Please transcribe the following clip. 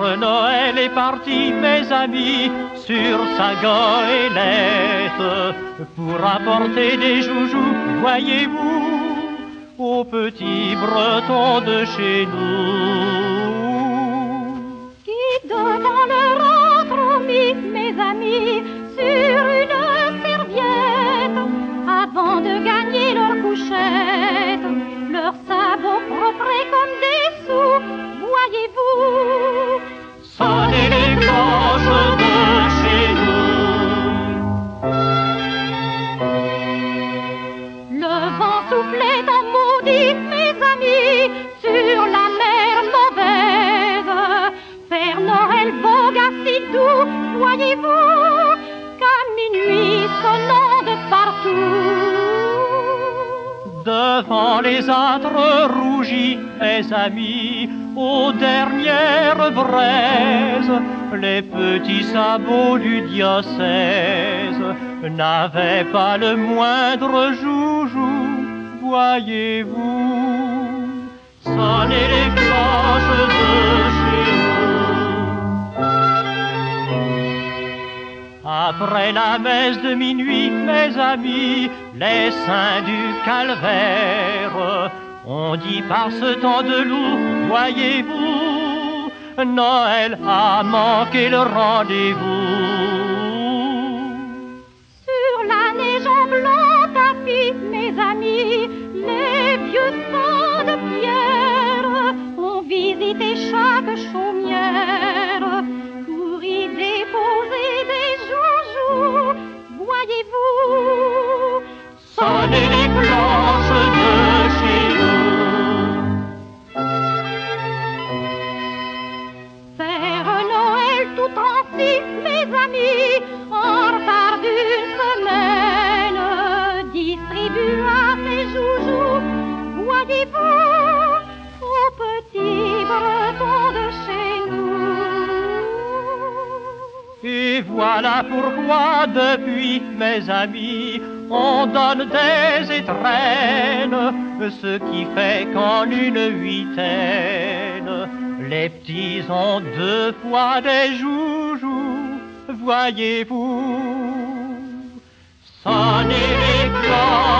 Noël est parti, mes amis, sur sa goélette pour apporter des joujoux, voyez-vous, aux petits bretons de chez nous. Qui devant leur voyez-vous, qu'à minuit sonnant de partout? Devant les âtres rougis, mes amis, aux dernières braises, les petits sabots du diocèse n'avaient pas le moindre joujou, voyez-vous? Sonnez les cloches de Après la messe de minuit, mes amis, les saints du calvaire, on dit par ce temps de loup, voyez-vous, Noël a manqué le rendez-vous. Sur la neige en blanc tapis, mes amis, les vieux saints de pierre ont visité chaque chaumière Et voilà pourquoi depuis, mes amis, on donne des étrennes, ce qui fait qu'en une huitaine, les petits ont deux fois des joujoux, voyez-vous. Sonnez les cloches